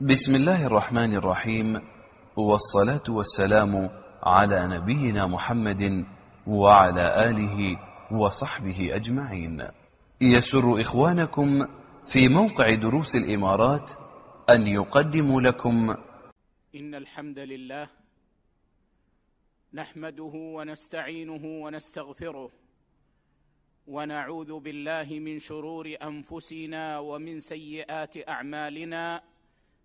بسم الله الرحمن الرحيم والصلاة والسلام على نبينا محمد وعلى آله وصحبه أجمعين. يسر إخوانكم في موقع دروس الإمارات أن يقدم لكم. إن الحمد لله نحمده ونستعينه ونستغفره ونعوذ بالله من شرور أنفسنا ومن سيئات أعمالنا.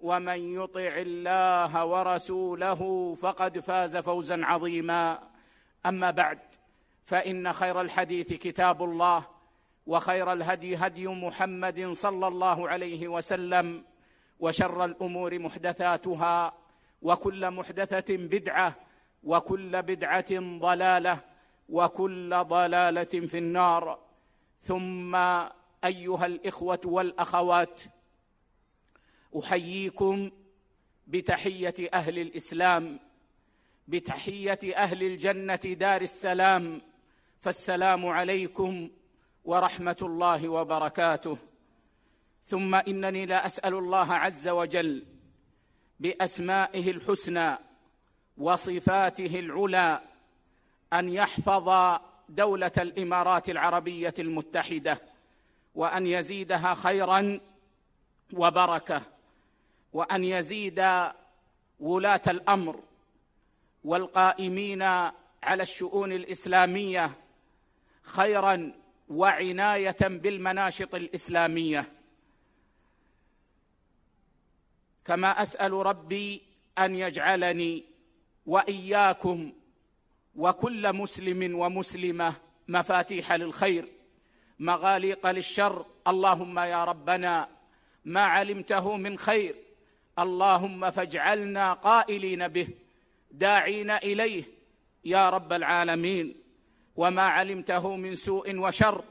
ومن يطع الله ورسوله فقد فاز فوزا عظيما. اما بعد فان خير الحديث كتاب الله وخير الهدي هدي محمد صلى الله عليه وسلم. وشر الأمور محدثاتها وكل محدثه بدعه وكل بدعه ضلاله وكل ضلاله في النار. ثم ايها الاخوه والاخوات أحييكم بتحية أهل الإسلام بتحية أهل الجنة دار السلام. فالسلام عليكم ورحمة الله وبركاته. ثم إنني لا أسأل الله عز وجل بأسمائه الحسنى وصفاته العلى أن يحفظ دولة الإمارات العربية المتحدة وأن يزيدها خيرا وبركة. وأن يزيد ولاة الأمر والقائمين على الشؤون الإسلامية خيرا وعناية بالمناشط الإسلامية. كما أسأل ربي أن يجعلني وإياكم وكل مسلم ومسلمة مفاتيح للخير مغاليق للشر. اللهم يا ربنا ما علمته من خير اللهم فاجعلنا قائلين به داعين إليه يا رب العالمين وما علمته من سوء وشر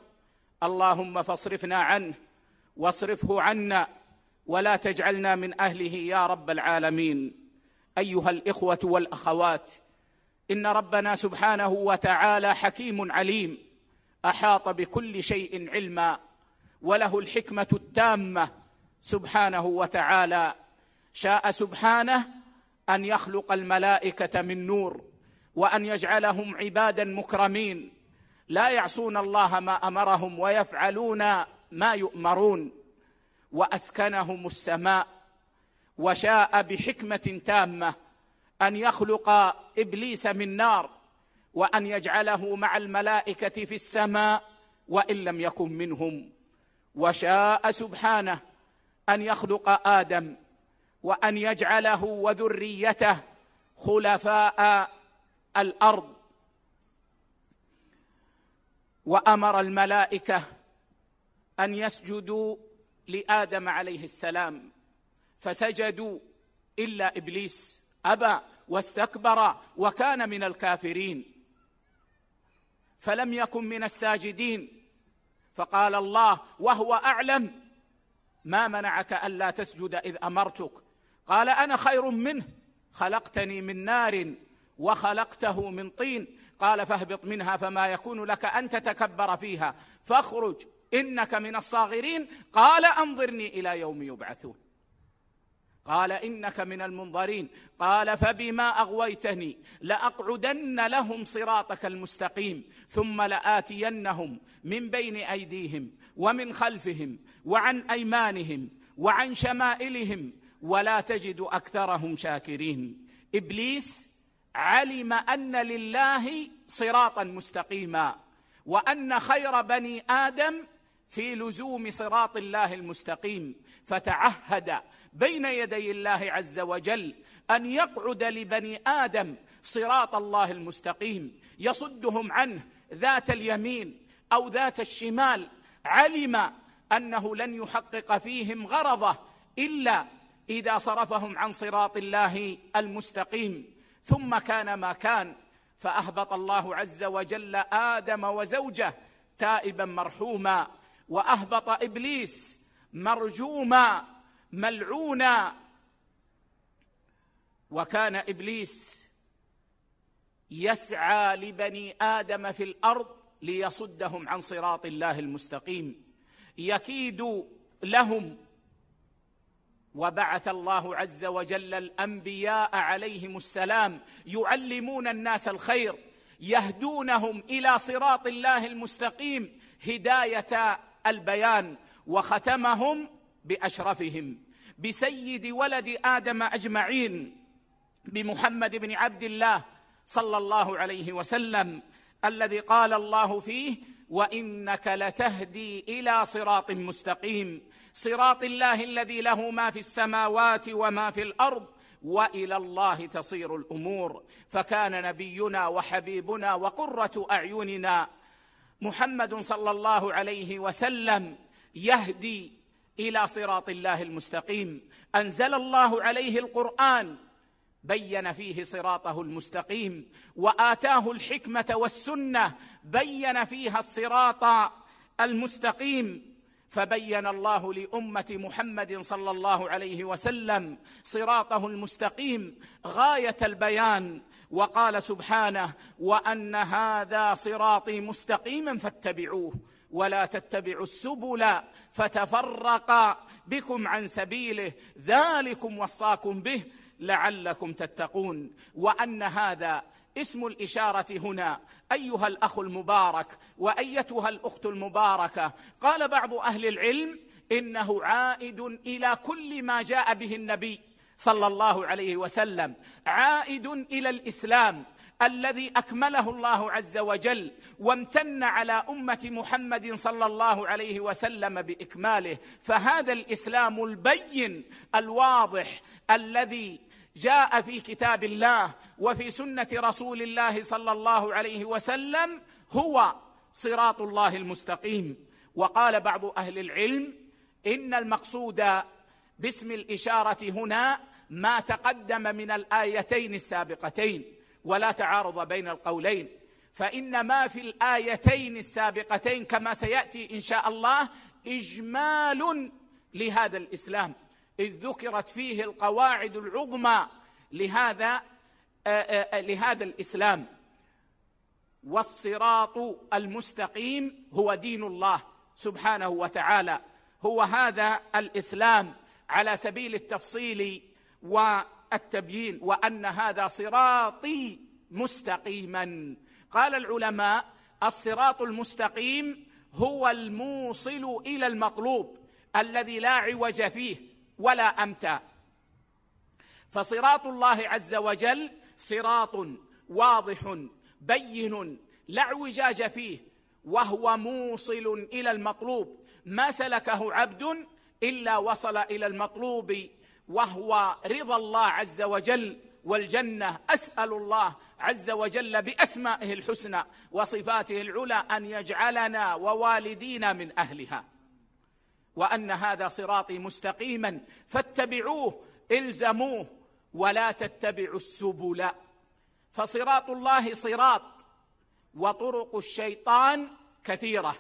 اللهم فاصرفنا عنه واصرفه عنا ولا تجعلنا من أهله يا رب العالمين أيها الإخوة والأخوات إن ربنا سبحانه وتعالى حكيم عليم أحاط بكل شيء علما وله الحكمة التامة سبحانه وتعالى شاء سبحانه أن يخلق الملائكة من نور وأن يجعلهم عبادا مكرمين. لا يعصون الله ما أمرهم ويفعلون ما يؤمرون. وأسكنهم السماء وشاء بحكمة تامة أن يخلق إبليس من نار وأن يجعله مع الملائكة في السماء وإن لم يكن منهم. وشاء سبحانه أن يخلق آدم وأن يجعله وذريته خلفاء الأرض. وأمر الملائكة أن يسجدوا لآدم عليه السلام. فسجدوا إلا إبليس أبى واستكبر وكان من الكافرين. فلم يكن من الساجدين. فقال الله وهو أعلم. ما منعك ألا تسجد إذ أمرتك؟ قال أنا خير منه. خلقتني من نار وخلقته من طين. قال فاهبط منها فما يكون لك أن تتكبر فيها. فاخرج إنك من الصاغرين. قال أنظرني إلى يوم يبعثون. قال إنك من المنظرين. قال فبما أغويتني لأقعدن لهم صراطك المستقيم ثم لآتينهم من بين أيديهم ومن خلفهم وعن أيمانهم وعن شمائلهم ولا تجد أكثرهم شاكرين. إبليس علم أن لله صراطا مستقيما وأن خير بني آدم في لزوم صراط الله المستقيم. فتعهد بين يدي الله عز وجل أن يقعد لبني آدم صراط الله المستقيم. يصدهم عنه ذات اليمين أو ذات الشمال. علم أنه لن يحقق فيهم غرضه إلا إذا صرفهم عن صراط الله المستقيم ثم كان ما كان فأهبط الله عز وجل آدم وزوجه تائبا مرحوما وأهبط إبليس مرجوما ملعونا. وكان إبليس يسعى لبني آدم في الأرض ليصدهم عن صراط الله المستقيم. يكيد لهم وبعث الله عز وجل الأنبياء عليهم السلام يعلمون الناس الخير يهدونهم إلى صراط الله المستقيم هداية البيان وختمهم بأشرفهم. بسيد ولد آدم أجمعين بمحمد بن عبد الله صلى الله عليه وسلم الذي قال الله فيه وإنك لتهدي إلى صراط مستقيم صراط الله الذي له ما في السماوات وما في الأرض وإلى الله تصير الأمور. فكان نبينا وحبيبنا وقرة أعيننا محمد صلى الله عليه وسلم يهدي إلى صراط الله المستقيم. أنزل الله عليه القرآن بين فيه صراطه المستقيم وآتاه الحكمة والسنة بين فيها الصراط المستقيم. فبين الله لأمة محمد صلى الله عليه وسلم صراطه المستقيم غاية البيان وقال سبحانه وأن هذا صراطي مستقيما فاتبعوه ولا تتبعوا السبل فتفرق بكم عن سبيله ذلكم وصاكم به لعلكم تتقون وأن هذا اسم الإشارة هنا. أيها الأخ المبارك وأيتها الأخت المباركة. قال بعض أهل العلم إنه عائد إلى كل ما جاء به النبي صلى الله عليه وسلم. عائد إلى الإسلام. الذي أكمله الله عز وجل وامتن على أمة محمد صلى الله عليه وسلم بإكماله. فهذا الإسلام البين الواضح الذي جاء في كتاب الله وفي سنة رسول الله صلى الله عليه وسلم هو صراط الله المستقيم. وقال بعض أهل العلم إن المقصود باسم الإشارة هنا ما تقدم من الآيتين السابقتين. ولا تعارض بين القولين فإن ما في الآيتين السابقتين كما سيأتي إن شاء الله إجمال لهذا الإسلام. إذ ذكرت فيه القواعد العظمى لهذا لهذا الإسلام. والصراط المستقيم هو دين الله سبحانه وتعالى. هو هذا الإسلام على سبيل التفصيل التبيين وأن هذا صراطي مستقيما. قال العلماء الصراط المستقيم هو الموصل إلى المطلوب الذي لا عوج فيه ولا أمتى فصراط الله عز وجل صراط واضح بين لا اعوجاج فيه وهو موصل إلى المطلوب. ما سلكه عبد إلا وصل إلى المطلوب وهو رضا الله عز وجل والجنة. أسأل الله عز وجل بأسمائه الحسنى وصفاته العلى أن يجعلنا ووالدينا من أهلها. وأن هذا صراطي مستقيما فاتبعوه إلزموه ولا تتبعوا السبل. فصراط الله صراط وطرق الشيطان كثيرة.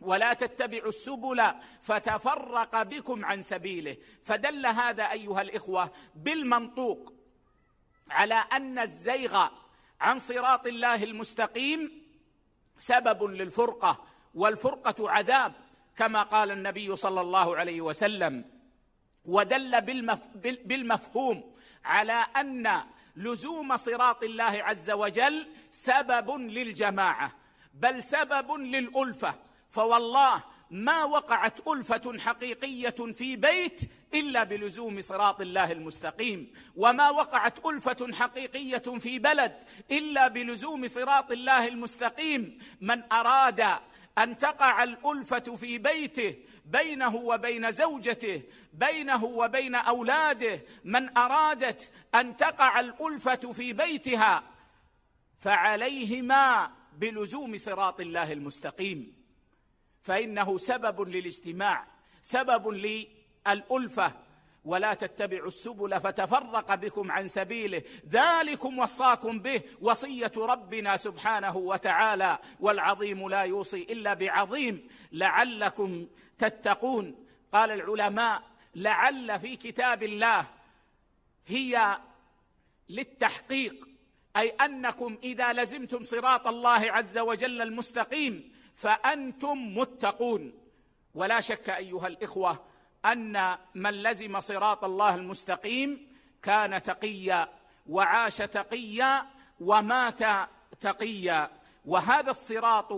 ولا تتبعوا السبل فتفرق بكم عن سبيله. فدل هذا أيها الإخوة بالمنطوق على أن الزيغ عن صراط الله المستقيم سبب للفرقة والفرقة عذاب كما قال النبي صلى الله عليه وسلم. ودل بالمف... بالمفهوم على أن لزوم صراط الله عز وجل سبب للجماعة بل سبب للألفة. فوالله ما وقعت ألفة حقيقية في بيت إلا بلزوم صراط الله المستقيم. وما وقعت ألفة حقيقية في بلد إلا بلزوم صراط الله المستقيم. من أراد أن تقع الألفة في بيته بينه وبين زوجته بينه وبين أولاده من أرادت أن تقع الألفة في بيتها فعليهما بلزوم صراط الله المستقيم. فإنه سبب للاجتماع سبب للألفة. ولا تتبعوا السبل فتفرق بكم عن سبيله. ذلكم وصاكم به وصية ربنا سبحانه وتعالى. والعظيم لا يوصي إلا بعظيم. لعلكم تتقون. قال العلماء لعل في كتاب الله هي للتحقيق. أي أنكم إذا لزمتم صراط الله عز وجل المستقيم فأنتم متقون. ولا شك أيها الإخوة أن من لزم صراط الله المستقيم كان تقيا وعاش تقيا ومات تقيا. وهذا الصراط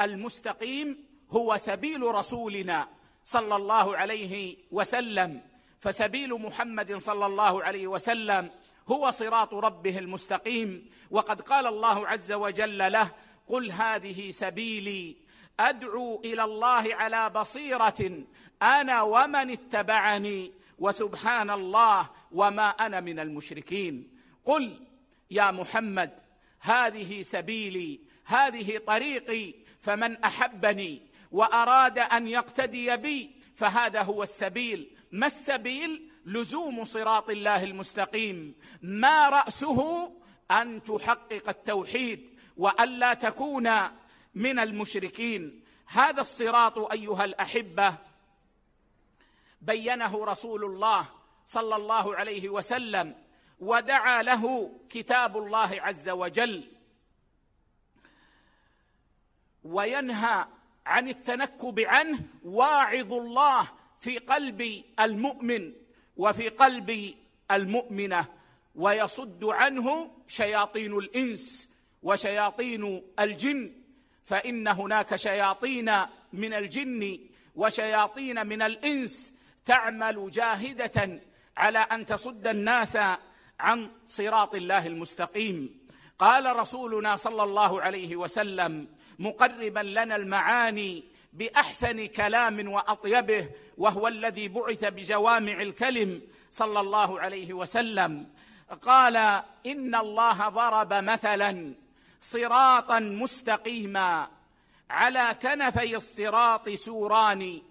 المستقيم هو سبيل رسولنا صلى الله عليه وسلم. فسبيل محمد صلى الله عليه وسلم هو صراط ربه المستقيم. وقد قال الله عز وجل له قل هذه سبيلي. أدعو إلى الله على بصيرة. أنا ومن اتبعني. وسبحان الله وما أنا من المشركين. قل يا محمد هذه سبيلي هذه طريقي فمن أحبني وأراد أن يقتدي بي فهذا هو السبيل. ما السبيل؟ لزوم صراط الله المستقيم. ما رأسه؟ أن تحقق التوحيد. وألا تكون من المشركين. هذا الصراط أيها الأحبة بينه رسول الله صلى الله عليه وسلم ودعا له كتاب الله عز وجل. وينهى عن التنكب عنه واعظ الله في قلب المؤمن وفي قلب المؤمنة ويصد عنه شياطين الإنس. وشياطين الجن فإن هناك شياطين من الجن وشياطين من الإنس تعمل جاهدة على أن تصد الناس عن صراط الله المستقيم. قال رسولنا صلى الله عليه وسلم مقربا لنا المعاني بأحسن كلام وأطيبه وهو الذي بعث بجوامع الكلم صلى الله عليه وسلم. قال إن الله ضرب مثلا صراطا مستقيما. على كنفي الصراط سوران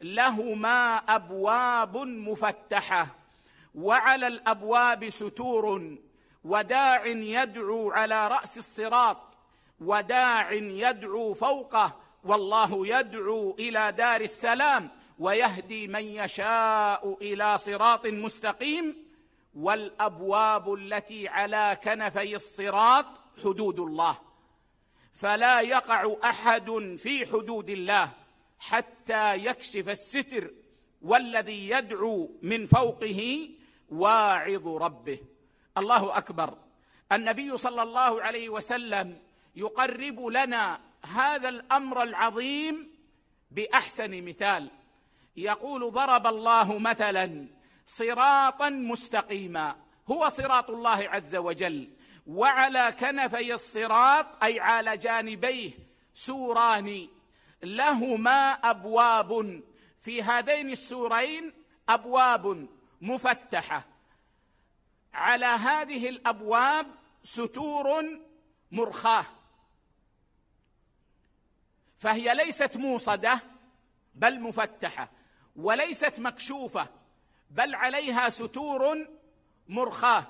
لهما أبواب مفتحة وعلى الأبواب ستور وداع يدعو على رأس الصراط وداع يدعو فوقه والله يدعو إلى دار السلام ويهدي من يشاء إلى صراط مستقيم. والأبواب التي على كنفي الصراط حدود الله فلا يقع احد في حدود الله حتى يكشف الستر والذي يدعو من فوقه واعظ ربه الله اكبر النبي صلى الله عليه وسلم يقرب لنا هذا الامر العظيم بأحسن مثال. يقول ضرب الله مثلا صراطا مستقيما هو صراط الله عز وجل. وعلى كنفي الصراط أي على جانبيه سوران لهما أبواب. في هذين السورين أبواب مفتحة. على هذه الأبواب ستور مرخاة. فهي ليست موصدة بل مفتحة وليست مكشوفة بل عليها ستور مرخاة.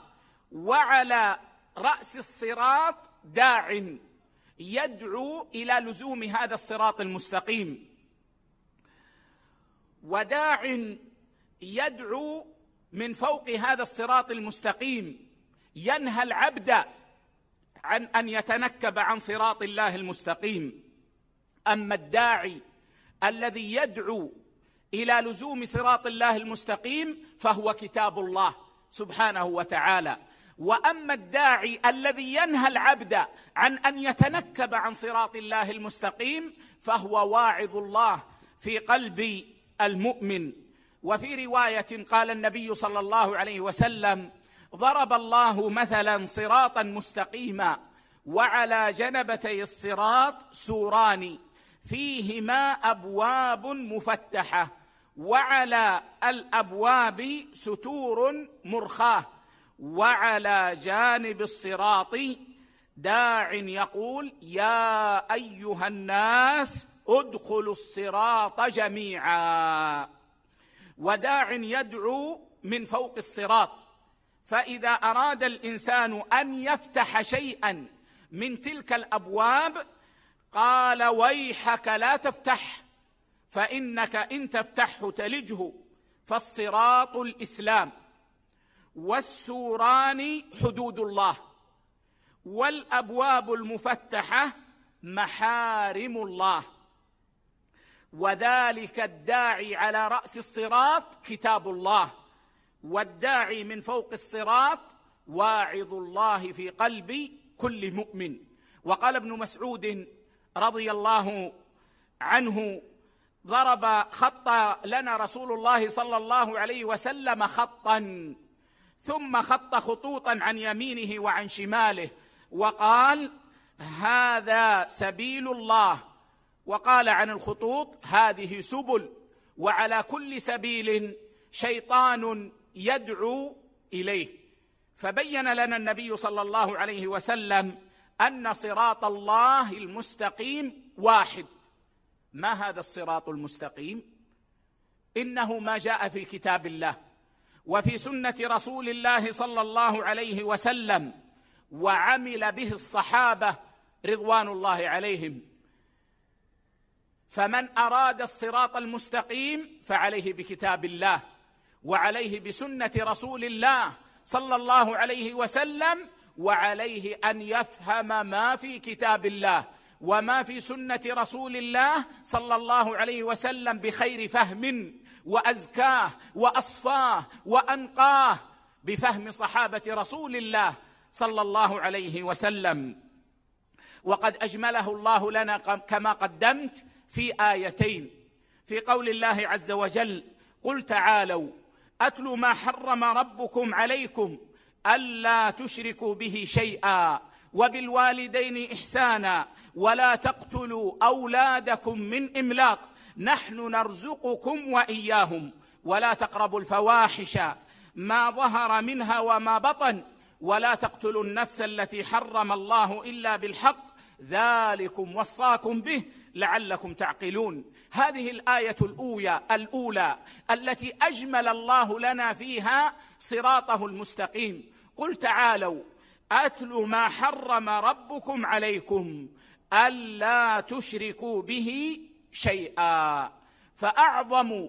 وعلى رأس الصراط داع يدعو إلى لزوم هذا الصراط المستقيم. وداع يدعو من فوق هذا الصراط المستقيم. ينهى العبد عن أن يتنكب عن صراط الله المستقيم. أما الداعي الذي يدعو إلى لزوم صراط الله المستقيم فهو كتاب الله سبحانه وتعالى. وأما الداعي الذي ينهى العبد عن أن يتنكب عن صراط الله المستقيم فهو واعظ الله في قلب المؤمن. وفي رواية قال النبي صلى الله عليه وسلم ضرب الله مثلا صراطا مستقيما وعلى جنبتي الصراط سوران فيهما أبواب مفتحة وعلى الأبواب ستور مرخاة. وعلى جانب الصراط داع يقول يا أيها الناس ادخلوا الصراط جميعا. وداع يدعو من فوق الصراط. فإذا أراد الإنسان أن يفتح شيئا من تلك الأبواب قال ويحك لا تفتح فإنك إن تفتحه تلجه. فالصراط الإسلام. والسوران حدود الله والأبواب المفتحة محارم الله. وذلك الداعي على رأس الصراط كتاب الله والداعي من فوق الصراط واعظ الله في قلب كل مؤمن. وقال ابن مسعود رضي الله عنه ضرب خط لنا رسول الله صلى الله عليه وسلم خطا ثم خط خطوطا عن يمينه وعن شماله وقال هذا سبيل الله. وقال عن الخطوط هذه سبل وعلى كل سبيل شيطان يدعو إليه. فبين لنا النبي صلى الله عليه وسلم أن صراط الله المستقيم واحد. ما هذا الصراط المستقيم؟ إنه ما جاء في كتاب الله. وفي سنة رسول الله صلى الله عليه وسلم وعمل به الصحابة رضوان الله عليهم. فمن أراد الصراط المستقيم فعليه بكتاب الله وعليه بسنة رسول الله صلى الله عليه وسلم وعليه أن يفهم ما في كتاب الله وما في سنة رسول الله صلى الله عليه وسلم بخير فهم. وأزكاه وأصفاه وأنقاه بفهم صحابة رسول الله صلى الله عليه وسلم. وقد أجمله الله لنا كما قدمت في آيتين. في قول الله عز وجل قل تعالوا أتل ما حرم ربكم عليكم ألا تشركوا به شيئا وبالوالدين إحسانا ولا تقتلوا أولادكم من إملاق. نحن نرزقكم وإياهم ولا تقربوا الفواحش ما ظهر منها وما بطن ولا تقتلوا النفس التي حرم الله إلا بالحق ذلكم وصاكم به لعلكم تعقلون. هذه الآية الأولى, الأولى التي أجمل الله لنا فيها صراطه المستقيم. قل تعالوا أتل ما حرم ربكم عليكم ألا تشركوا به شيئا. فأعظم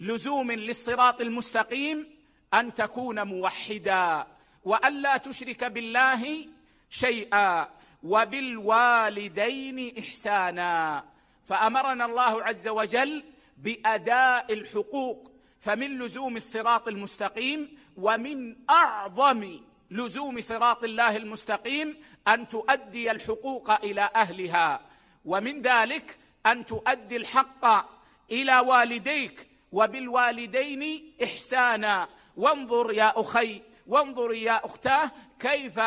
لزوم للصراط المستقيم أن تكون موحدا والا تشرك بالله شيئا وبالوالدين إحسانا. فأمرنا الله عز وجل بأداء الحقوق فمن لزوم الصراط المستقيم ومن أعظم لزوم صراط الله المستقيم أن تؤدي الحقوق إلى أهلها. ومن ذلك أن تؤدي الحق إلى والديك وبالوالدين إحسانا. وانظر يا أخي وانظر يا أختاه كيف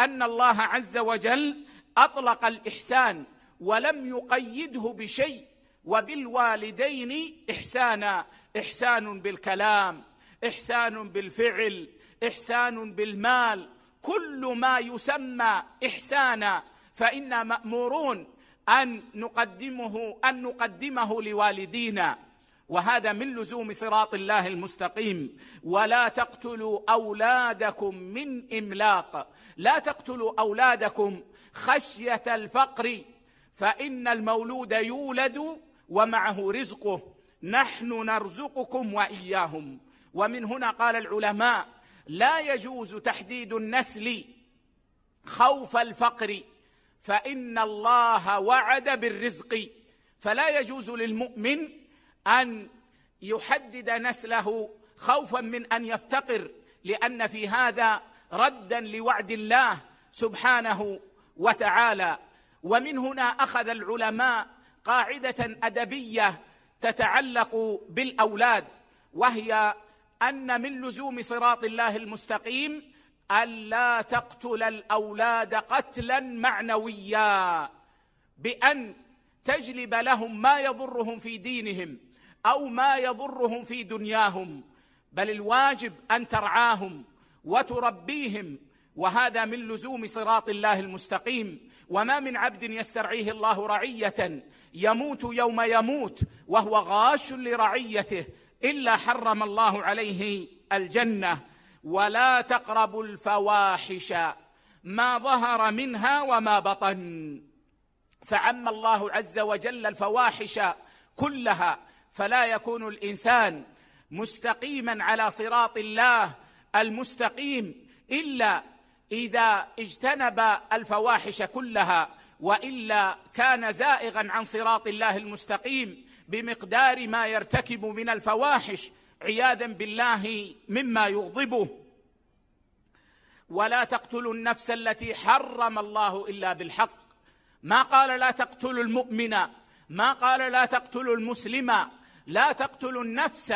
أن الله عز وجل أطلق الإحسان ولم يقيده بشيء وبالوالدين إحسانا. إحسان بالكلام إحسان بالفعل إحسان بالمال. كل ما يسمى إحسانا فإنا مأمورون أن نقدمه أن نقدمه لوالدينا. وهذا من لزوم صراط الله المستقيم. ولا تقتلوا أولادكم من إملاق. لا تقتلوا أولادكم خشية الفقر. فإن المولود يولد ومعه رزقه. نحن نرزقكم وإياهم. ومن هنا قال العلماء لا يجوز تحديد النسل خوف الفقر. فإن الله وعد بالرزق فلا يجوز للمؤمن أن يحدد نسله خوفا من أن يفتقر لأن في هذا ردا لوعد الله سبحانه وتعالى ومن هنا أخذ العلماء قاعدة أدبية تتعلق بالأولاد وهي أن من لزوم صراط الله المستقيم ألا تقتل الأولاد قتلا معنويا بأن تجلب لهم ما يضرهم في دينهم أو ما يضرهم في دنياهم بل الواجب أن ترعاهم وتربيهم وهذا من لزوم صراط الله المستقيم. وما من عبد يسترعيه الله رعية يموت يوم يموت وهو غاش لرعيته إلا حرم الله عليه الجنة. ولا تقربوا الفواحش ما ظهر منها وما بطن. فعم الله عز وجل الفواحش كلها فلا يكون الإنسان مستقيما على صراط الله المستقيم إلا إذا اجتنب الفواحش كلها وإلا كان زائغا عن صراط الله المستقيم بمقدار ما يرتكب من الفواحش. عياذا بالله مما يغضبه. ولا تقتلوا النفس التي حرم الله إلا بالحق. ما قال لا تقتلوا المؤمن ما قال لا تقتلوا المسلم لا تقتلوا النفس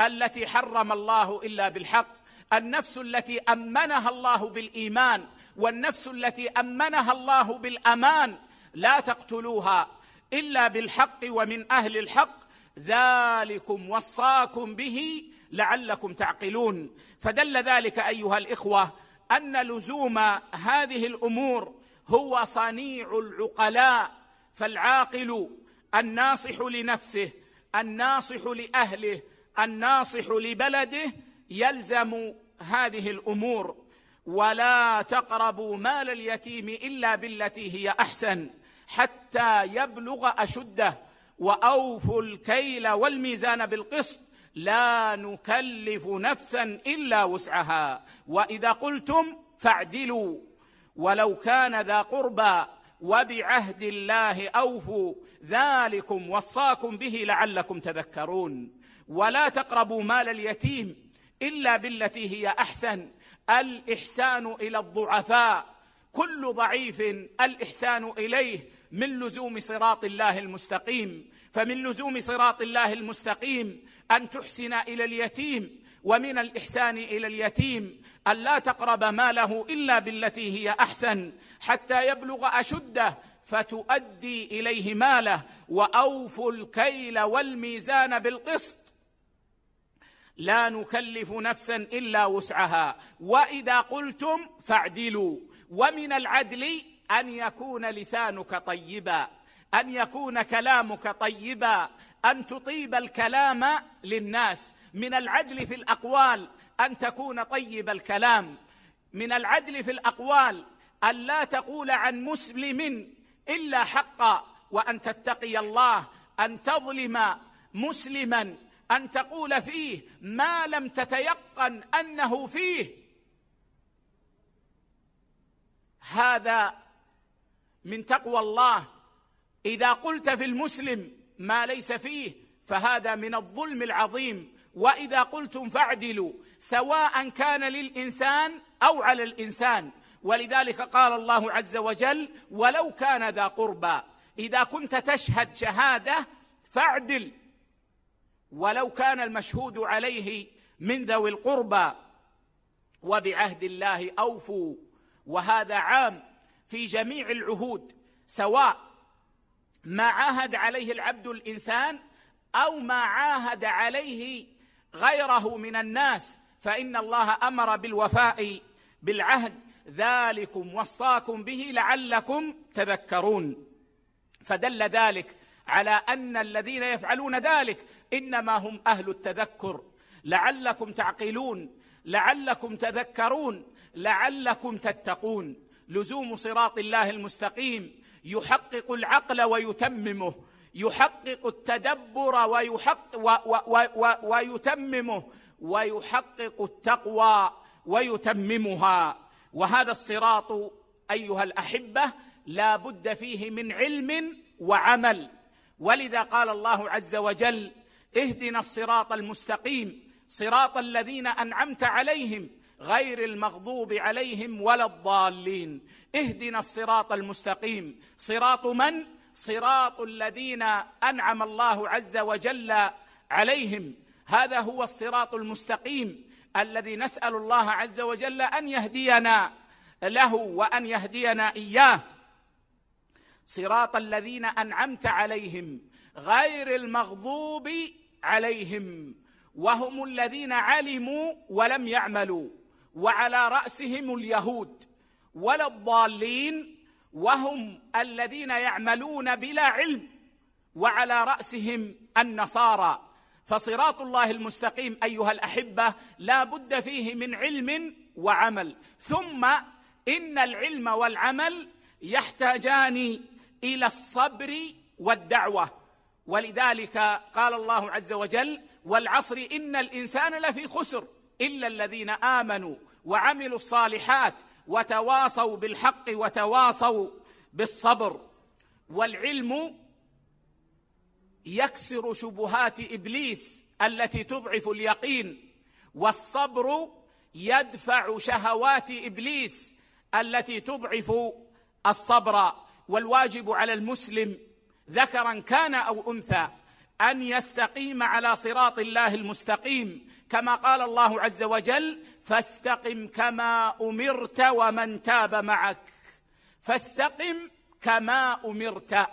التي حرم الله إلا بالحق. النفس التي أمنها الله بالإيمان والنفس التي أمنها الله بالأمان لا تقتلوها إلا بالحق ومن أهل الحق. ذلكم وصاكم به لعلكم تعقلون. فدل ذلك ايها الاخوه ان لزوم هذه الأمور هو صنيع العقلاء فالعاقل الناصح لنفسه الناصح لاهله الناصح لبلده يلزم هذه الأمور. ولا تقربوا مال اليتيم الا بالتي هي احسن حتى يبلغ اشده. وأوفوا الكيل والميزان بالقسط لا نكلف نفسا إلا وسعها وإذا قلتم فاعدلوا ولو كان ذا قربى وبعهد الله أوفوا ذلكم وصاكم به لعلكم تذكرون ولا تقربوا مال اليتيم إلا بالتي هي أحسن الإحسان إلى الضعفاء كل ضعيف الإحسان إليه من لزوم صراط الله المستقيم فمن لزوم صراط الله المستقيم أن تحسن إلى اليتيم ومن الإحسان إلى اليتيم أن لا تقرب ماله إلا بالتي هي أحسن حتى يبلغ أشده فتؤدي إليه ماله وأوفوا الكيل والميزان بالقسط. لا نكلف نفسا إلا وسعها وإذا قلتم فاعدلوا ومن العدل أن يكون لسانك طيبا أن يكون كلامك طيبا أن تطيب الكلام للناس. من العدل في الأقوال أن تكون طيب الكلام. من العدل في الأقوال أن لا تقول عن مسلم إلا حقا وأن تتقي الله أن تظلم مسلما أن تقول فيه ما لم تتيقن أنه فيه. هذا من تقوى الله. إذا قلت في المسلم ما ليس فيه فهذا من الظلم العظيم. وإذا قلتم فاعدلوا سواء كان للإنسان أو على الإنسان. ولذلك قال الله عز وجل ولو كان ذا قربى. إذا كنت تشهد شهادة فاعدل. ولو كان المشهود عليه من ذوي القربى وبعهد الله أوفوا. وهذا عام. في جميع العهود سواء ما عاهد عليه العبد الإنسان أو ما عاهد عليه غيره من الناس فإن الله أمر بالوفاء بالعهد. ذلكم وصاكم به لعلكم تذكرون. فدل ذلك على أن الذين يفعلون ذلك إنما هم أهل التذكر. لعلكم تعقلون لعلكم تذكرون لعلكم تتقون. لزوم صراط الله المستقيم يحقق العقل ويتممه يحقق التدبر ويحق و و و و ويتممه ويحقق التقوى ويتممها. وهذا الصراط أيها الأحبة لا بد فيه من علم وعمل. ولذا قال الله عز وجل اهدنا الصراط المستقيم صراط الذين أنعمت عليهم غير المغضوب عليهم ولا الضالين. اهدنا الصراط المستقيم. صراط من؟ صراط الذين أنعم الله عز وجل عليهم. هذا هو الصراط المستقيم الذي نسأل الله عز وجل أن يهدينا له وأن يهدينا إياه. صراط الذين أنعمت عليهم. غير المغضوب عليهم. وهم الذين علموا ولم يعملوا. وعلى رأسهم اليهود ولا الضالين وهم الذين يعملون بلا علم وعلى رأسهم النصارى. فصراط الله المستقيم أيها الأحبة لا بد فيه من علم وعمل. ثم إن العلم والعمل يحتاجان إلى الصبر والدعوة. ولذلك قال الله عز وجل والعصر إن الإنسان لفي خسر. إلا الذين آمنوا وعملوا الصالحات وتواصوا بالحق وتواصوا بالصبر والعلم يكسر شبهات إبليس التي تضعف اليقين والصبر يدفع شهوات إبليس التي تضعف الصبر والواجب على المسلم ذكرا كان أو أنثى أن يستقيم على صراط الله المستقيم كما قال الله عز وجل فاستقم كما أمرت ومن تاب معك. فاستقم كما أمرت.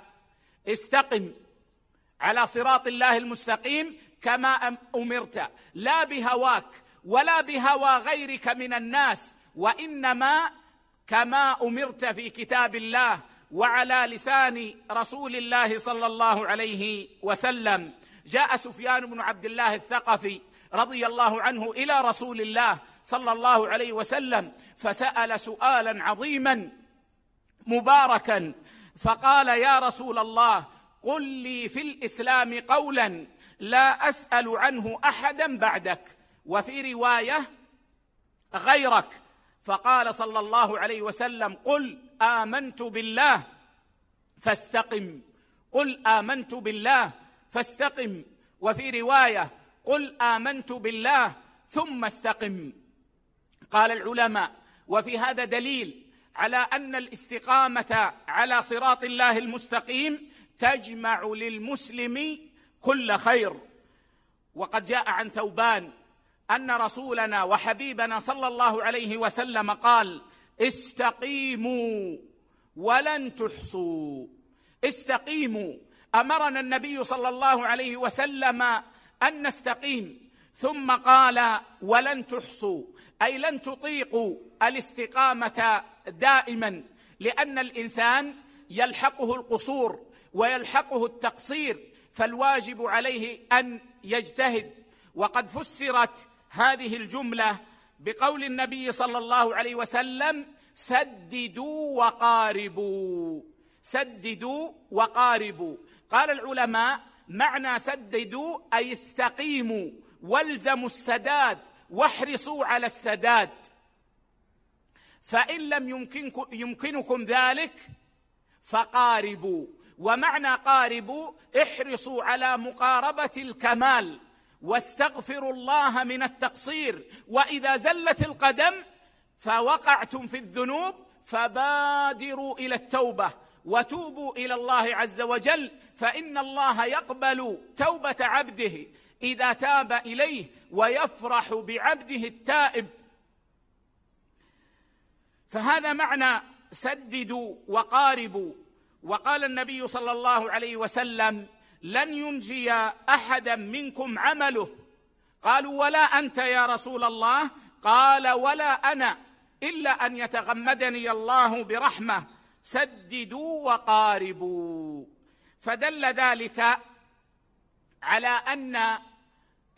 استقم على صراط الله المستقيم كما أمرت. لا بهواك ولا بهوى غيرك من الناس وإنما كما أمرت في كتاب الله. وعلى لسان رسول الله صلى الله عليه وسلم. جاء سفيان بن عبد الله الثقفي رضي الله عنه إلى رسول الله صلى الله عليه وسلم فسأل سؤالا عظيما مباركا فقال يا رسول الله قل لي في الإسلام قولا لا أسأل عنه أحدا بعدك وفي رواية غيرك. فقال صلى الله عليه وسلم قل آمنت بالله فاستقم. قل آمنت بالله فاستقم. وفي رواية قل آمنت بالله ثم استقم. قال العلماء وفي هذا دليل على أن الاستقامة على صراط الله المستقيم تجمع للمسلم كل خير. وقد جاء عن ثوبان أن رسولنا وحبيبنا صلى الله عليه وسلم قال استقيموا ولن تحصوا. استقيموا. أمرنا النبي صلى الله عليه وسلم أن نستقيم. ثم قال ولن تحصوا. أي لن تطيقوا الاستقامة دائما. لأن الإنسان يلحقه القصور ويلحقه التقصير فالواجب عليه أن يجتهد. وقد فسرت هذه الجملة بقول النبي صلى الله عليه وسلم سددوا وقاربوا. سددوا وقاربوا. قال العلماء معنى سددوا أي استقيموا والزموا السداد واحرصوا على السداد. فإن لم يمكنكم يمكنكم ذلك فقاربوا. ومعنى قاربوا احرصوا على مقاربة الكمال. واستغفروا الله من التقصير وإذا زلت القدم فوقعتم في الذنوب فبادروا إلى التوبة وتوبوا إلى الله عز وجل فإن الله يقبل توبة عبده إذا تاب إليه ويفرح بعبده التائب. فهذا معنى سددوا وقاربوا. وقال النبي صلى الله عليه وسلم لن ينجي أحدا منكم عمله. قالوا ولا أنت يا رسول الله؟ قال ولا أنا إلا أن يتغمدني الله برحمة. سددوا وقاربوا. فدل ذلك على أن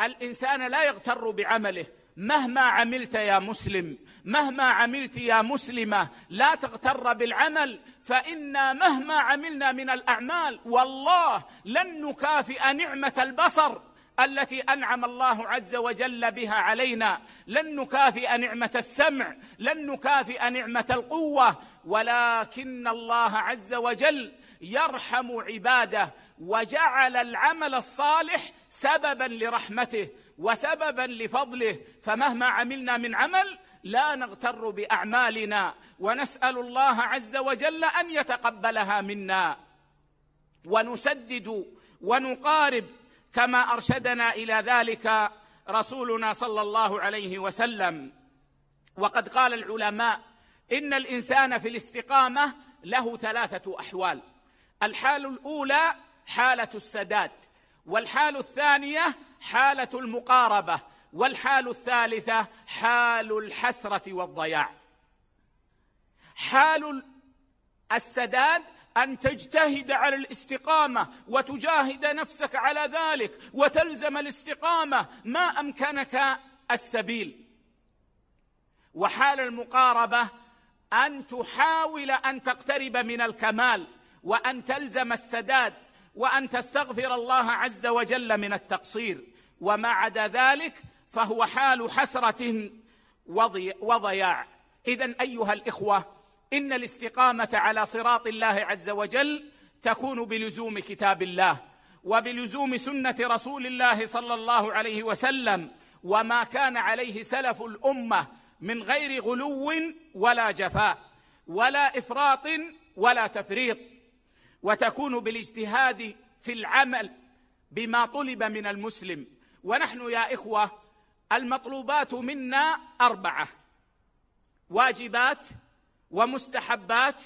الإنسان لا يغتر بعمله. مهما عملت يا مسلم مهما عملت يا مسلمة لا تغتر بالعمل فإنا مهما عملنا من الأعمال والله لن نكافئ نعمة البصر التي أنعم الله عز وجل بها علينا. لن نكافئ نعمة السمع لن نكافئ نعمة القوة ولكن الله عز وجل يرحم عباده وجعل العمل الصالح سببا لرحمته وسببا لفضله. فمهما عملنا من عمل لا نغتر بأعمالنا. ونسأل الله عز وجل أن يتقبلها منا. ونسدد ونقارب كما أرشدنا إلى ذلك رسولنا صلى الله عليه وسلم. وقد قال العلماء إن الإنسان في الاستقامة له ثلاثة أحوال. الحال الأولى حالة السداد والحال الثانية حالة المقاربة والحال الثالثة حال الحسرة والضياع. حال السداد أن تجتهد على الاستقامة وتجاهد نفسك على ذلك وتلزم الاستقامة ما أمكنك السبيل. وحال المقاربة أن تحاول أن تقترب من الكمال. وأن تلزم السداد وأن تستغفر الله عز وجل من التقصير. وما عدا ذلك فهو حال حسرة وضياع. إذا أيها الإخوة إن الاستقامة على صراط الله عز وجل تكون بلزوم كتاب الله وبلزوم سنة رسول الله صلى الله عليه وسلم وما كان عليه سلف الأمة من غير غلو ولا جفاء ولا إفراط ولا تفريط. وتكون بالاجتهاد في العمل بما طلب من المسلم. ونحن يا إخوة المطلوبات منا أربعة واجبات ومستحبات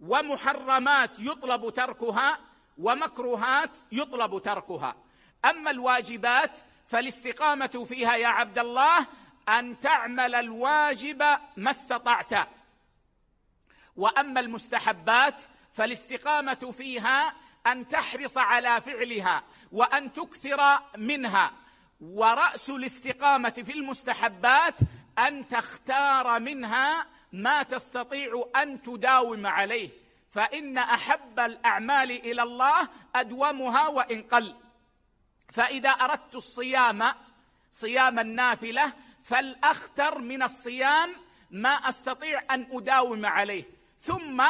ومحرمات يطلب تركها ومكروهات يطلب تركها. أما الواجبات فالاستقامة فيها يا عبد الله أن تعمل الواجب ما استطعت. وأما المستحبات فالاستقامة فيها أن تحرص على فعلها وأن تكثر منها. ورأس الاستقامة في المستحبات أن تختار منها ما تستطيع أن تداوم عليه. فإن أحب الأعمال إلى الله أدومها وإن قل. فإذا أردت الصيام صيام النافلة فالاختر من الصيام ما أستطيع أن أداوم عليه. ثم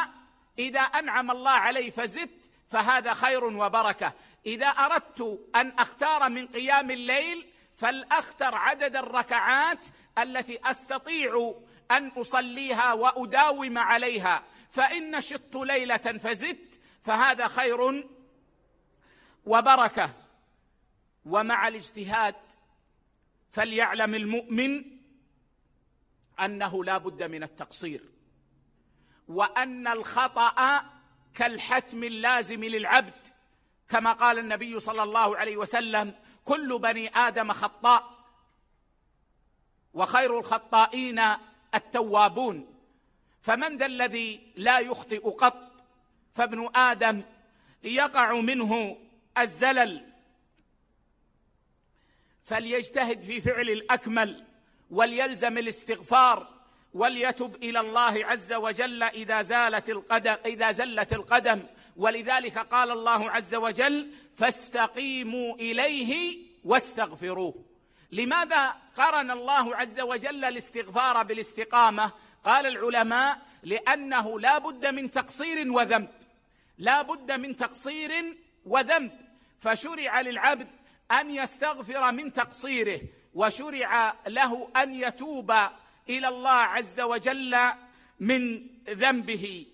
إذا أنعم الله علي فزدت فهذا خير وبركة. إذا أردت أن أختار من قيام الليل فلأختر عدد الركعات التي أستطيع أن أصليها وأداوم عليها. فإن نشطت ليلة فزدت فهذا خير وبركة. ومع الاجتهاد فليعلم المؤمن أنه لا بد من التقصير. وأن الخطأ كالحتم اللازم للعبد. كما قال النبي صلى الله عليه وسلم كل بني آدم خطاء. وخير الخطائين التوابون. فمن ذا الذي لا يخطئ قط؟ فابن آدم يقع منه الزلل. فليجتهد في فعل الأكمل وليلزم الاستغفار. وليتب إلى الله عز وجل إذا زالت القدم إذا زلت القدم. ولذلك قال الله عز وجل فاستقيموا إليه واستغفروه. لماذا قرن الله عز وجل الاستغفار بالاستقامة؟ قال العلماء لأنه لا بد من تقصير وذنب. لا بد من تقصير وذنب. فشرع للعبد أن يستغفر من تقصيره وشرع له أن يتوب إلى الله عز وجل من ذنبه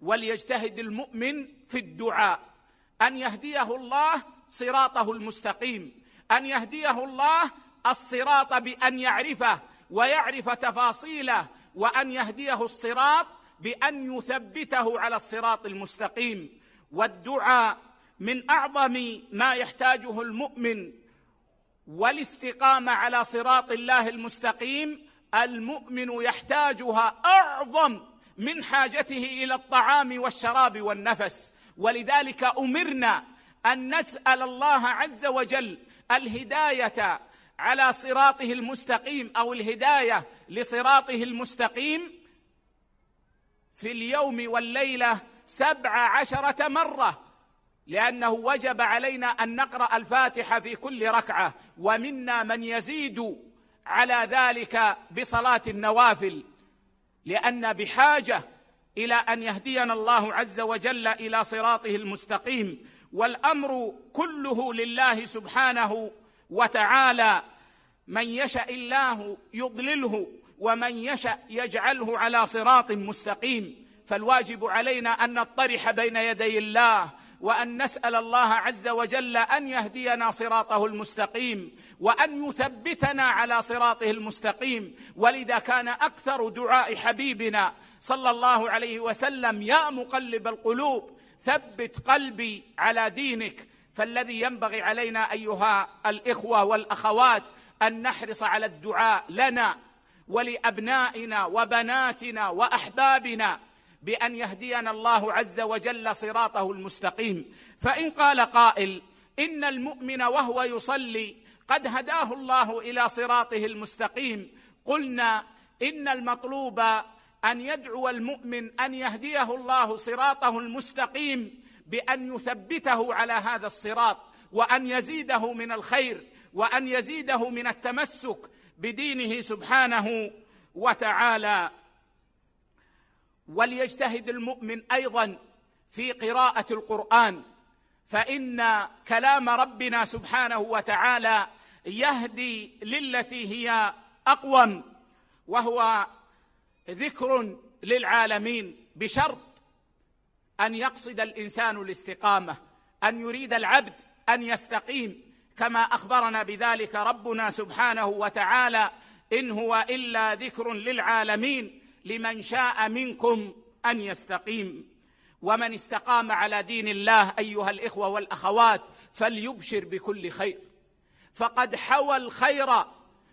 وليجتهد المؤمن في الدعاء. أن يهديه الله صراطه المستقيم أن يهديه الله الصراط بأن يعرفه ويعرف تفاصيله وأن يهديه الصراط بأن يثبته على الصراط المستقيم. والدعاء من أعظم ما يحتاجه المؤمن والاستقامة على صراط الله المستقيم المؤمن يحتاجها أعظم من حاجته إلى الطعام والشراب والنفس. ولذلك أمرنا أن نسأل الله عز وجل الهداية على صراطه المستقيم أو الهداية لصراطه المستقيم في اليوم والليلة سبع عشرة مرة لأنه وجب علينا أن نقرأ الفاتحة في كل ركعة. ومنا من يزيد على ذلك بصلاة النوافل لأن بحاجة إلى أن يهدينا الله عز وجل إلى صراطه المستقيم والأمر كله لله سبحانه وتعالى. من يشأ الله يضلله ومن يشأ يجعله على صراط مستقيم. فالواجب علينا أن نطرح بين يدي الله وأن نسأل الله عز وجل أن يهدينا صراطه المستقيم وأن يثبتنا على صراطه المستقيم. ولذا كان أكثر دعاء حبيبنا صلى الله عليه وسلم يا مقلب القلوب ثبت قلبي على دينك. فالذي ينبغي علينا أيها الإخوة والأخوات أن نحرص على الدعاء لنا ولأبنائنا وبناتنا وأحبابنا. بأن يهدينا الله عز وجل صراطه المستقيم. فإن قال قائل إن المؤمن وهو يصلي قد هداه الله إلى صراطه المستقيم. قلنا إن المطلوب أن يدعو المؤمن أن يهديه الله صراطه المستقيم بأن يثبته على هذا الصراط وأن يزيده من الخير وأن يزيده من التمسك بدينه سبحانه وتعالى. وليجتهد المؤمن أيضا في قراءة القرآن فإن كلام ربنا سبحانه وتعالى يهدي للتي هي أقوم وهو ذكر للعالمين بشرط أن يقصد الإنسان الاستقامة أن يريد العبد أن يستقيم كما أخبرنا بذلك ربنا سبحانه وتعالى إن هو إلا ذكر للعالمين. لمن شاء منكم أن يستقيم. ومن استقام على دين الله أيها الإخوة والأخوات فليبشر بكل خير. فقد حوى الخير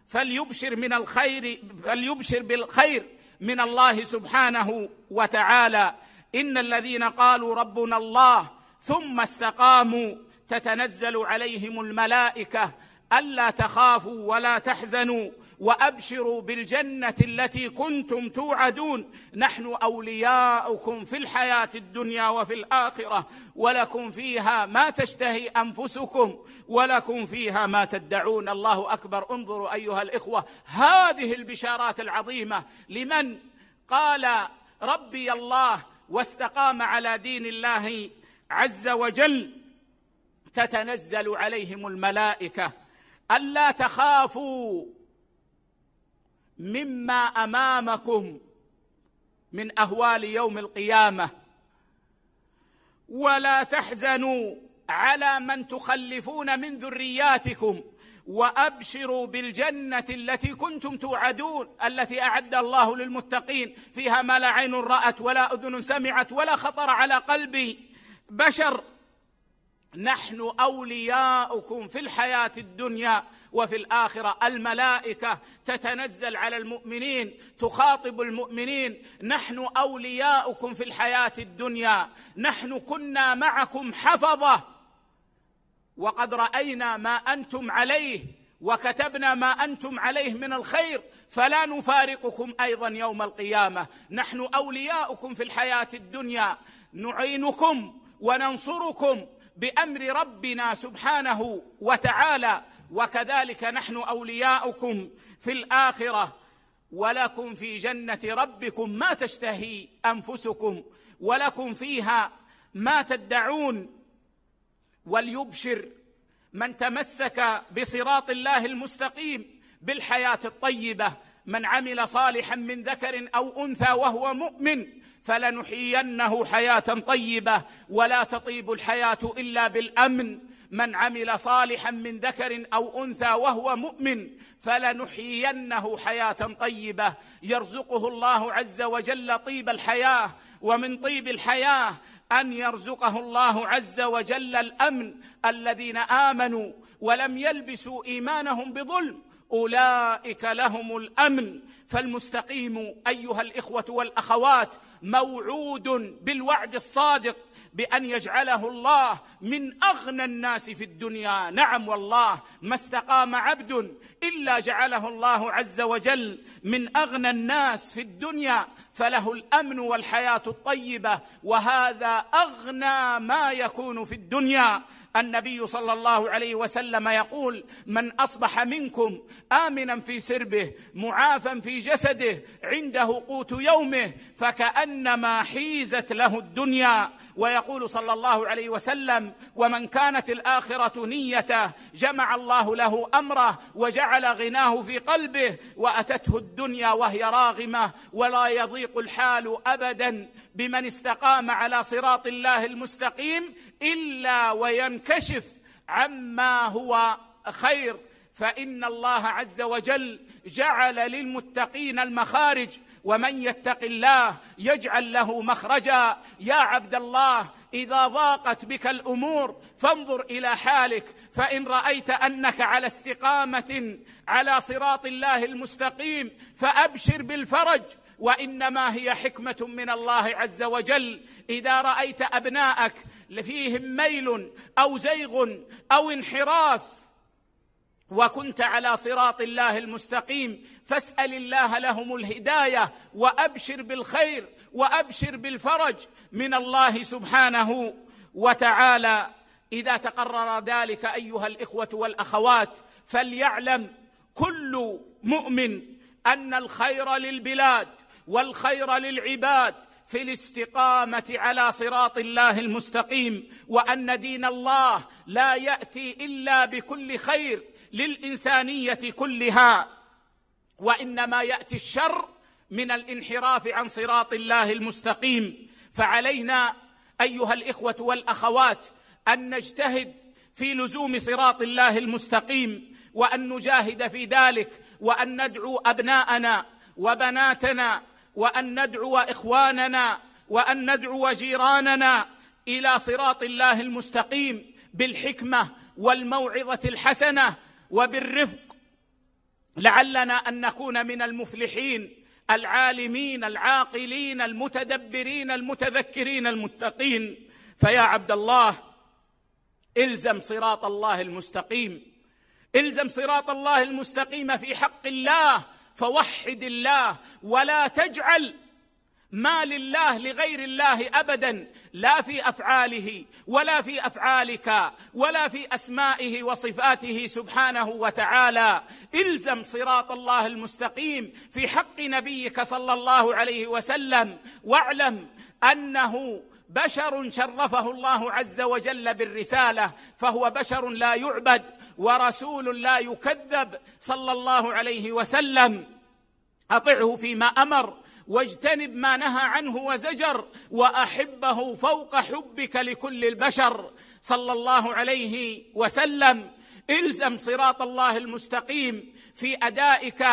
فليبشر من الخير فليبشر بالخير من الله سبحانه وتعالى. إن الذين قالوا ربنا الله ثم استقاموا تتنزل عليهم الملائكة ألا تخافوا ولا تحزنوا. وأبشروا بالجنة التي كنتم توعدون. نحن أولياؤكم في الحياة الدنيا وفي الآخرة. ولكم فيها ما تشتهي أنفسكم. ولكم فيها ما تدعون. الله أكبر. انظروا أيها الإخوة. هذه البشارات العظيمة. لمن قال ربي الله واستقام على دين الله عز وجل تتنزل عليهم الملائكة. ألا تخافوا مما أمامكم من أهوال يوم القيامة. ولا تحزنوا على من تخلفون من ذرياتكم وأبشروا بالجنة التي كنتم توعدون التي أعد الله للمتقين. فيها ما لا عين رأت ولا أذن سمعت ولا خطر على قلب بشر نحن أولياؤكم في الحياة الدنيا وفي الآخرة. الملائكة تتنزل على المؤمنين تخاطب المؤمنين. نحن أولياؤكم في الحياة الدنيا. نحن كنا معكم حفظة. وقد رأينا ما أنتم عليه وكتبنا ما أنتم عليه من الخير. فلا نفارقكم أيضا يوم القيامة. نحن أولياؤكم في الحياة الدنيا. نعينكم وننصركم. بأمر ربنا سبحانه وتعالى وكذلك نحن أولياؤكم في الآخرة ولكم في جنة ربكم ما تشتهي أنفسكم ولكم فيها ما تدعون وليبشر من تمسك بصراط الله المستقيم بالحياة الطيبة. من عمل صالحا من ذكر أو أنثى وهو مؤمن فلنحيينه حياة طيبة ولا تطيب الحياة إلا بالأمن. من عمل صالحا من ذكر أو أنثى وهو مؤمن فلنحيينه حياة طيبة. يرزقه الله عز وجل طيب الحياة ومن طيب الحياة أن يرزقه الله عز وجل الأمن الذين آمنوا ولم يلبسوا إيمانهم بظلم أولئك لهم الأمن فالمستقيم أيها الإخوة والأخوات موعود بالوعد الصادق بأن يجعله الله من أغنى الناس في الدنيا. نعم والله ما استقام عبد إلا جعله الله عز وجل من أغنى الناس في الدنيا فله الأمن والحياة الطيبة وهذا أغنى ما يكون في الدنيا. النبي صلى الله عليه وسلم يقول من أصبح منكم آمنا في سربه معافا في جسده عنده قوت يومه فكأنما حيزت له الدنيا. ويقول صلى الله عليه وسلم ومن كانت الآخرة نيته جمع الله له أمره وجعل غناه في قلبه وأتته الدنيا وهي راغمة ولا يضيق الحال أبدا بمن استقام على صراط الله المستقيم إلا وينكشف عما هو خير. فإن الله عز وجل جعل للمتقين المخارج ومن يتق الله يجعل له مخرجا. يا عبد الله إذا ضاقت بك الأمور فانظر إلى حالك فإن رأيت أنك على استقامة على صراط الله المستقيم فأبشر بالفرج. وإنما هي حكمة من الله عز وجل. إذا رأيت أبناءك فيهم ميل أو زيغ أو انحراف وكنت على صراط الله المستقيم فاسال الله لهم الهدايه وابشر بالخير وابشر بالفرج من الله سبحانه وتعالى اذا تقرر ذلك ايها الاخوه والاخوات فليعلم كل مؤمن ان الخير للبلاد والخير للعباد في الاستقامة على صراط الله المستقيم وأن دين الله لا يأتي إلا بكل خير للإنسانية كلها وإنما يأتي الشر من الانحراف عن صراط الله المستقيم. فعلينا أيها الإخوة والأخوات أن نجتهد في لزوم صراط الله المستقيم وأن نجاهد في ذلك وأن ندعو أبناءنا وبناتنا وأن ندعو إخواننا وأن ندعو جيراننا إلى صراط الله المستقيم بالحكمة والموعظة الحسنة وبالرفق. لعلنا أن نكون من المفلحين العالمين العاقلين المتدبرين المتذكرين المتقين. فيا عبد الله إلزم صراط الله المستقيم. إلزم صراط الله المستقيم في حق الله فوحد الله ولا تجعل ما لله لغير الله ابدا لا في أفعاله ولا في أفعالك ولا في أسمائه وصفاته سبحانه وتعالى. إلزم صراط الله المستقيم في حق نبيك صلى الله عليه وسلم واعلم أنه بشر شرفه الله عز وجل بالرسالة فهو بشر لا يعبد ورسول لا يكذب صلى الله عليه وسلم. أطعه فيما أمر واجتنب ما نهى عنه وزجر وأحبه فوق حبك لكل البشر. صلى الله عليه وسلم. إلزم صراط الله المستقيم في أدائك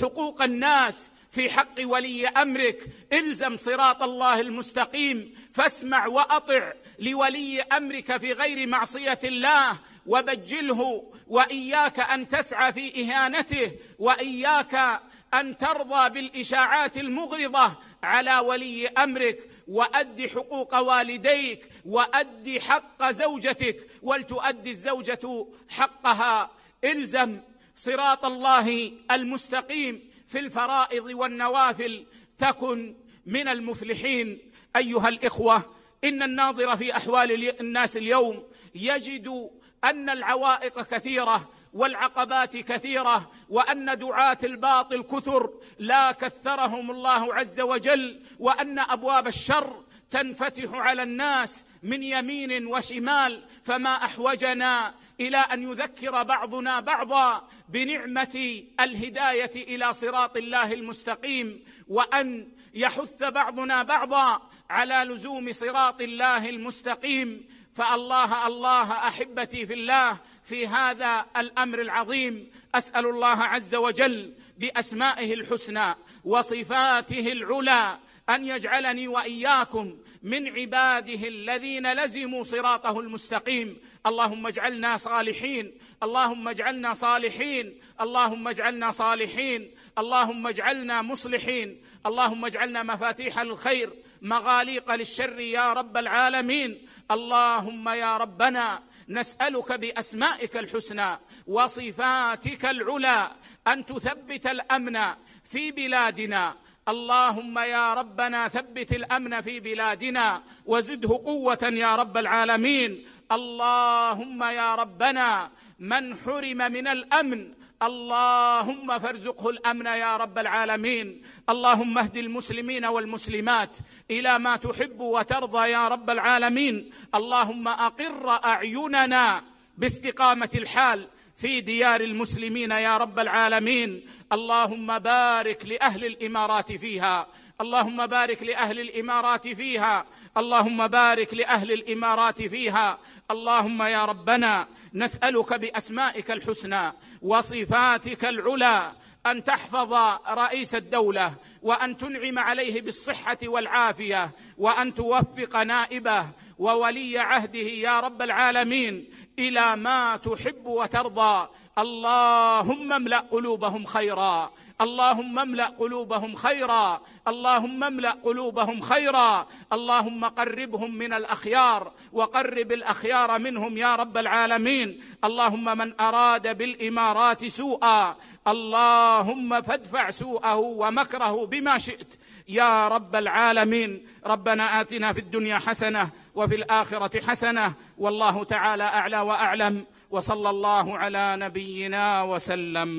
حقوق الناس في حق ولي أمرك. إلزم صراط الله المستقيم. فاسمع وأطع لولي أمرك في غير معصية الله. وبجله وإياك أن تسعى في إهانته. وإياك أن ترضى بالإشاعات المغرضة على ولي أمرك وأد حقوق والديك وأد حق زوجتك ولتؤدي الزوجة حقها. إلزم صراط الله المستقيم في الفرائض والنوافل. تكن من المفلحين. أيها الإخوة إن الناظر في أحوال الناس اليوم يجد أن العوائق كثيرة. والعقبات كثيرة وأن دعاة الباطل كثر لا كثرهم الله عز وجل وأن أبواب الشر تنفتح على الناس من يمين وشمال فما أحوجنا إلى أن يذكر بعضنا بعضا بنعمة الهداية إلى صراط الله المستقيم وأن يحث بعضنا بعضا على لزوم صراط الله المستقيم فالله الله أحبتي في الله في هذا الأمر العظيم أسأل الله عز وجل بأسمائه الحسنى وصفاته العلى أن يجعلني وإياكم من عباده الذين لزموا صراطه المستقيم. اللهم اجعلنا صالحين اللهم اجعلنا صالحين اللهم اجعلنا صالحين اللهم اجعلنا مصلحين اللهم اجعلنا مفاتيح الخير مغاليق للشر يا رب العالمين. اللهم يا ربنا نسألك بأسمائك الحسنى وصفاتك العلى أن تثبت الأمن في بلادنا. اللهم يا ربنا ثبت الأمن في بلادنا وزده قوة يا رب العالمين. اللهم يا ربنا من حرم من الأمن اللهم فارزقه الأمن يا رب العالمين. اللهم اهد المسلمين والمسلمات إلى ما تحب وترضى يا رب العالمين. اللهم أقر أعيننا باستقامة الحال في ديار المسلمين يا رب العالمين. اللهم بارك لأهل الإمارات فيها. اللهم بارك لأهل الإمارات فيها. اللهم بارك لأهل الإمارات فيها. اللهم يا ربنا نسألك بأسمائك الحسنى وصفاتك العلى أن تحفظ رئيس الدولة وأن تنعم عليه بالصحة والعافية وأن توفق نائبه وولي عهده يا رب العالمين إلى ما تحب وترضى اللهم املأ قلوبهم خيرا. اللهم املأ قلوبهم خيرا. اللهم املأ قلوبهم خيرا. اللهم قربهم من الأخيار وقرب الأخيار منهم يا رب العالمين. اللهم من أراد بالإمارات سوءا. اللهم فادفع سوءه ومكره بما شئت. يا رب العالمين. ربنا آتنا في الدنيا حسنة وفي الآخرة حسنة. والله تعالى أعلى وأعلم. وصلى الله على نبينا وسلم.